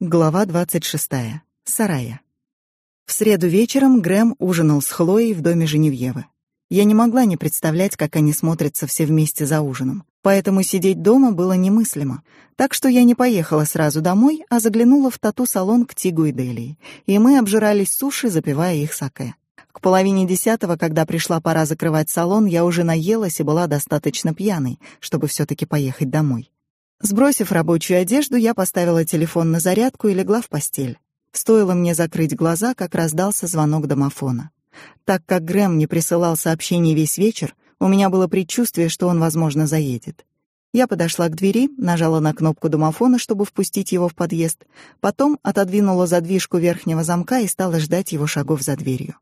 Глава 26. Сарая. В среду вечером Грэм ужинал с Хлоей в доме Женевьевы. Я не могла не представлять, как они смотрятся все вместе за ужином, поэтому сидеть дома было немыслимо. Так что я не поехала сразу домой, а заглянула в тату-салон к Тигу и Делии, и мы обжирались суши, запивая их саке. К половине десятого, когда пришла пора закрывать салон, я уже наелась и была достаточно пьяной, чтобы все таки поехать домой. Сбросив рабочую одежду, я поставила телефон на зарядку и легла в постель. Стоило мне закрыть глаза, как раздался звонок домофона. Так как Грэм не присылал сообщений весь вечер, у меня было предчувствие, что он, возможно, заедет. Я подошла к двери, нажала на кнопку домофона, чтобы впустить его в подъезд, потом отодвинула задвижку верхнего замка и стала ждать его шагов за дверью.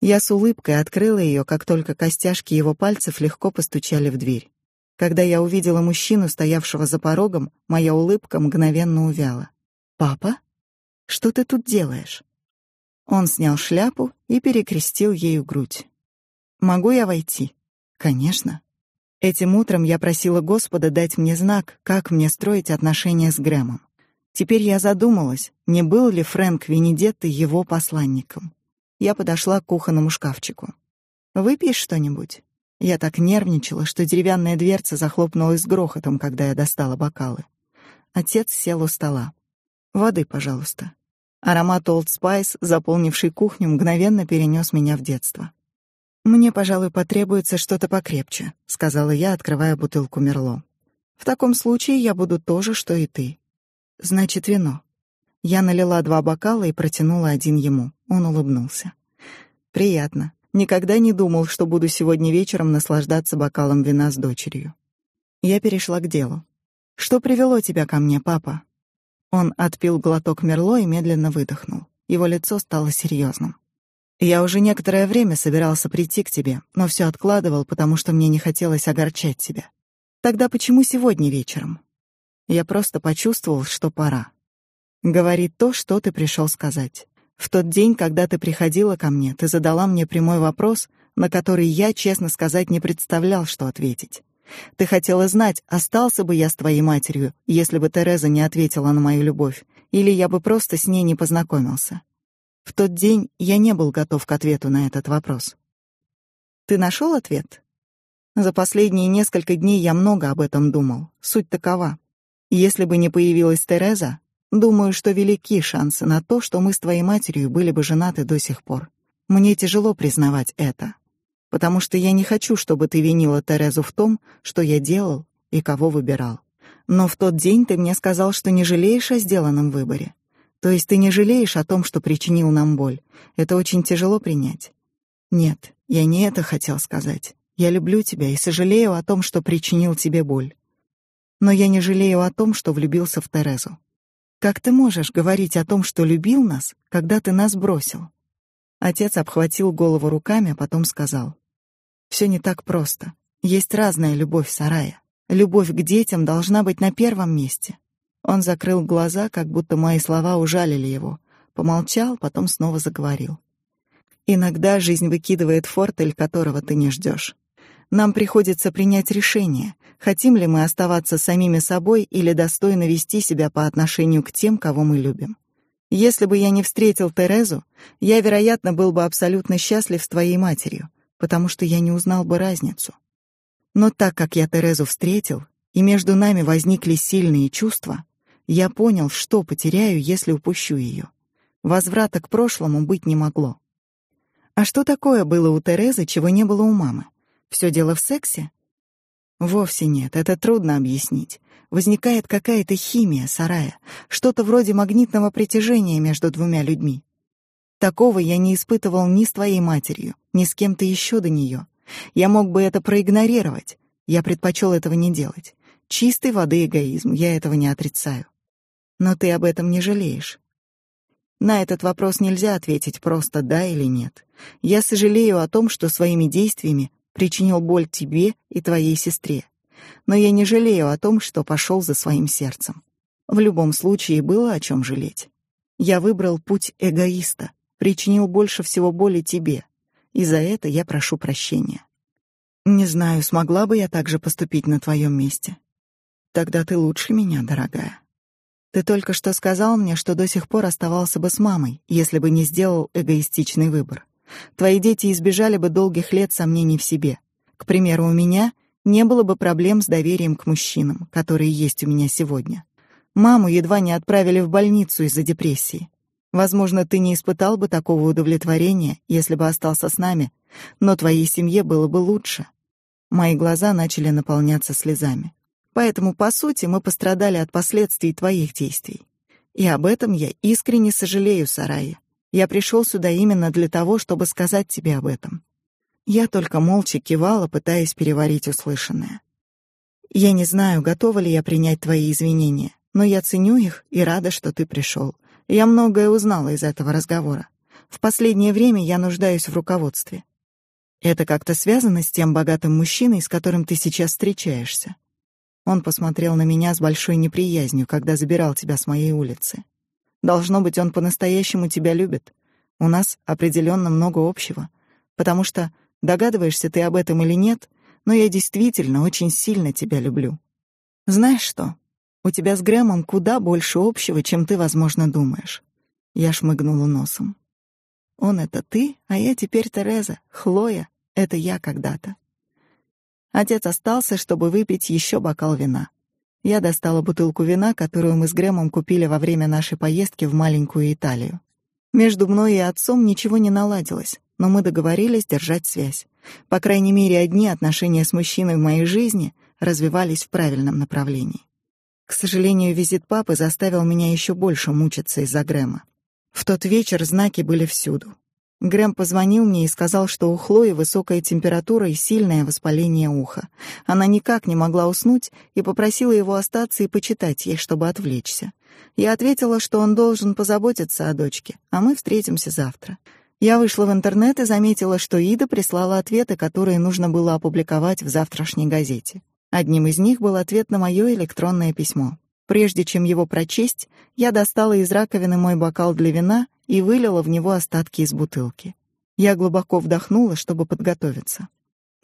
Я с улыбкой открыла ее, как только костяшки его пальцев легко постучали в дверь. Когда я увидела мужчину, стоявшего за порогом, моя улыбка мгновенно увяла. «Папа? Что ты тут делаешь?» Он снял шляпу и перекрестил ею грудь. «Могу я войти?» «Конечно». Этим утром я просила Господа дать мне знак, как мне строить отношения с Грэмом. Теперь я задумалась, не был ли Фрэнк Венедетто его посланником. Я подошла к кухонному шкафчику. «Выпьешь что-нибудь?» Я так нервничала, что деревянная дверца захлопнулась с грохотом, когда я достала бокалы. Отец сел у стола. «Воды, пожалуйста». Аромат Old Spice, заполнивший кухню, мгновенно перенес меня в детство. «Мне, пожалуй, потребуется что-то покрепче», — сказала я, открывая бутылку Мерло. «В таком случае я буду то же, что и ты». «Значит, вино». Я налила два бокала и протянула один ему. Он улыбнулся. «Приятно. Никогда не думал, что буду сегодня вечером наслаждаться бокалом вина с дочерью. Я перешла к делу. Что привело тебя ко мне, папа? Он отпил глоток мерло и медленно выдохнул. Его лицо стало серьезным. Я уже некоторое время собирался прийти к тебе, но все откладывал, потому что мне не хотелось огорчать тебя. Тогда почему сегодня вечером? Я просто почувствовал, что пора. Говори то, что ты пришел сказать. В тот день, когда ты приходила ко мне, ты задала мне прямой вопрос, на который я, честно сказать, не представлял, что ответить. Ты хотела знать, остался бы я с твоей матерью, если бы Тереза не ответила на мою любовь, или я бы просто с ней не познакомился. В тот день я не был готов к ответу на этот вопрос. Ты нашел ответ? За последние несколько дней я много об этом думал. Суть такова: если бы не появилась Тереза, Думаю, что велики шансы на то, что мы с твоей матерью были бы женаты до сих пор. Мне тяжело признавать это, потому что я не хочу, чтобы ты винила Терезу в том, что я делал и кого выбирал. Но в тот день ты мне сказал, что не жалеешь о сделанном выборе. То есть ты не жалеешь о том, что причинил нам боль. Это очень тяжело принять. Нет, я не это хотел сказать. Я люблю тебя и сожалею о том, что причинил тебе боль. Но я не жалею о том, что влюбился в Терезу. Как ты можешь говорить о том, что любил нас, когда ты нас бросил? Отец обхватил голову руками, а потом сказал: «Все не так просто. Есть разная любовь, Сарая. Любовь к детям должна быть на первом месте". Он закрыл глаза, как будто мои слова ужалили его. Помолчал, потом снова заговорил. Иногда жизнь выкидывает фортель, которого ты не ждешь. Нам приходится принять решение, хотим ли мы оставаться самими собой или достойно вести себя по отношению к тем, кого мы любим. Если бы я не встретил Терезу, я, вероятно, был бы абсолютно счастлив с твоей матерью, потому что я не узнал бы разницу. Но так как я Терезу встретил, и между нами возникли сильные чувства, я понял, что потеряю, если упущу ее. Возврата к прошлому быть не могло. А что такое было у Терезы, чего не было у мамы? Все дело в сексе? Вовсе нет, это трудно объяснить. Возникает какая-то химия сарая, что-то вроде магнитного притяжения между двумя людьми. Такого я не испытывал ни с твоей матерью, ни с кем-то еще до нее. Я мог бы это проигнорировать. Я предпочел этого не делать. Чистой воды эгоизм, я этого не отрицаю. Но ты об этом не жалеешь. На этот вопрос нельзя ответить просто да или нет. Я сожалею о том, что своими действиями причинил боль тебе и твоей сестре. Но я не жалею о том, что пошел за своим сердцем. В любом случае было о чем жалеть. Я выбрал путь эгоиста, причинил больше всего боли тебе, и за это я прошу прощения. Не знаю, смогла бы я так же поступить на твоем месте. Тогда ты лучше меня, дорогая. Ты только что сказал мне, что до сих пор оставался бы с мамой, если бы не сделал эгоистичный выбор. Твои дети избежали бы долгих лет сомнений в себе. К примеру, у меня не было бы проблем с доверием к мужчинам, которые есть у меня сегодня. Маму едва не отправили в больницу из-за депрессии. Возможно, ты не испытал бы такого удовлетворения, если бы остался с нами, но твоей семье было бы лучше. Мои глаза начали наполняться слезами. Поэтому, по сути, мы пострадали от последствий твоих действий. И об этом я искренне сожалею, Сарая. Я пришел сюда именно для того, чтобы сказать тебе об этом. Я только молча кивала, пытаясь переварить услышанное. Я не знаю, готова ли я принять твои извинения, но я ценю их и рада, что ты пришел. Я многое узнала из этого разговора. В последнее время я нуждаюсь в руководстве. Это как-то связано с тем богатым мужчиной, с которым ты сейчас встречаешься. Он посмотрел на меня с большой неприязнью, когда забирал тебя с моей улицы. Должно быть, он по-настоящему тебя любит. У нас определенно много общего, потому что догадываешься ты об этом или нет, но я действительно очень сильно тебя люблю. Знаешь что? У тебя с Грэмом куда больше общего, чем ты, возможно, думаешь. Я шмыгнула носом. Он это ты, а я теперь Тереза, Хлоя, это я когда-то. Отец остался, чтобы выпить еще бокал вина. Я достала бутылку вина, которую мы с Грэмом купили во время нашей поездки в маленькую Италию. Между мной и отцом ничего не наладилось, но мы договорились держать связь. По крайней мере, одни отношения с мужчиной в моей жизни развивались в правильном направлении. К сожалению, визит папы заставил меня еще больше мучиться из-за Грэма. В тот вечер знаки были всюду. Грэм позвонил мне и сказал, что у Хлои высокая температура и сильное воспаление уха. Она никак не могла уснуть и попросила его остаться и почитать ей, чтобы отвлечься. Я ответила, что он должен позаботиться о дочке, а мы встретимся завтра. Я вышла в интернет и заметила, что Ида прислала ответы, которые нужно было опубликовать в завтрашней газете. Одним из них был ответ на мое электронное письмо. Прежде чем его прочесть, я достала из раковины мой бокал для вина и вылила в него остатки из бутылки. Я глубоко вдохнула, чтобы подготовиться.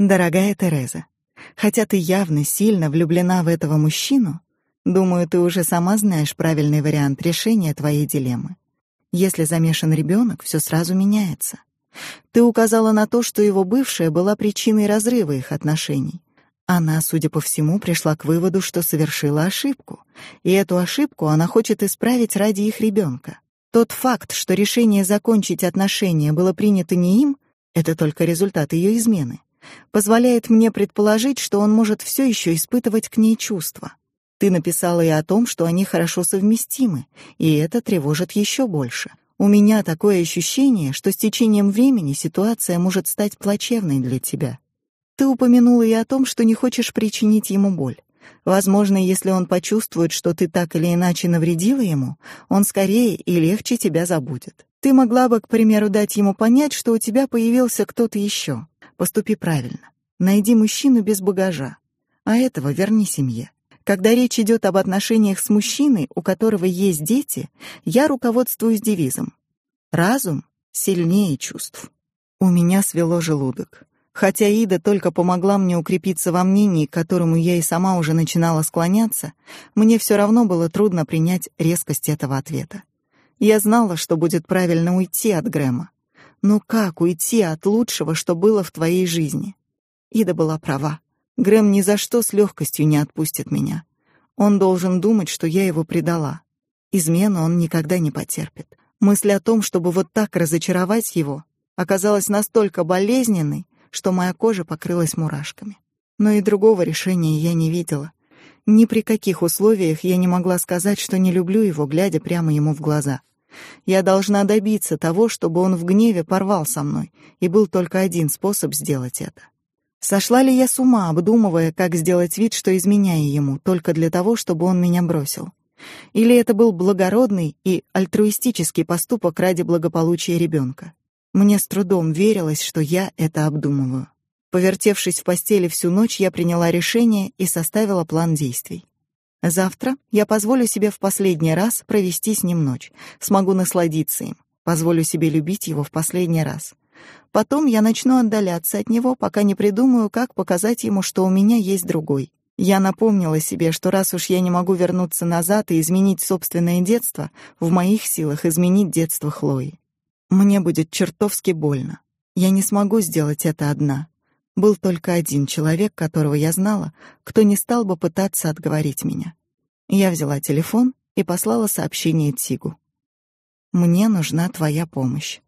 Дорогая Тереза, хотя ты явно сильно влюблена в этого мужчину, думаю, ты уже сама знаешь правильный вариант решения твоей дилеммы. Если замешан ребенок, все сразу меняется. Ты указала на то, что его бывшая была причиной разрыва их отношений. Она, судя по всему, пришла к выводу, что совершила ошибку, и эту ошибку она хочет исправить ради их ребенка. Тот факт, что решение закончить отношения было принято не им, это только результат ее измены, позволяет мне предположить, что он может все еще испытывать к ней чувства. Ты написала и о том, что они хорошо совместимы, и это тревожит еще больше. У меня такое ощущение, что с течением времени ситуация может стать плачевной для тебя. Ты упомянула и о том, что не хочешь причинить ему боль. Возможно, если он почувствует, что ты так или иначе навредила ему, он скорее и легче тебя забудет. Ты могла бы, к примеру, дать ему понять, что у тебя появился кто-то еще. Поступи правильно. Найди мужчину без багажа. А этого верни семье. Когда речь идет об отношениях с мужчиной, у которого есть дети, я руководствуюсь девизом: разум сильнее чувств. У меня свело желудок. Хотя Ида только помогла мне укрепиться во мнении, к которому я и сама уже начинала склоняться, мне все равно было трудно принять резкость этого ответа. Я знала, что будет правильно уйти от Грэма. Но как уйти от лучшего, что было в твоей жизни? Ида была права. Грэм ни за что с легкостью не отпустит меня. Он должен думать, что я его предала. Измену он никогда не потерпит. Мысль о том, чтобы вот так разочаровать его, оказалась настолько болезненной, что моя кожа покрылась мурашками. Но и другого решения я не видела. Ни при каких условиях я не могла сказать, что не люблю его, глядя прямо ему в глаза. Я должна добиться того, чтобы он в гневе порвал со мной, и был только один способ сделать это. Сошла ли я с ума, обдумывая, как сделать вид, что изменяю ему, только для того, чтобы он меня бросил? Или это был благородный и альтруистический поступок ради благополучия ребенка? Мне с трудом верилось, что я это обдумываю. Повертевшись в постели всю ночь, я приняла решение и составила план действий. Завтра я позволю себе в последний раз провести с ним ночь. Смогу насладиться им. Позволю себе любить его в последний раз. Потом я начну отдаляться от него, пока не придумаю, как показать ему, что у меня есть другой. Я напомнила себе, что раз уж я не могу вернуться назад и изменить собственное детство, в моих силах изменить детство Хлои. Мне будет чертовски больно. Я не смогу сделать это одна. Был только один человек, которого я знала, кто не стал бы пытаться отговорить меня. Я взяла телефон и послала сообщение Тигу. Мне нужна твоя помощь.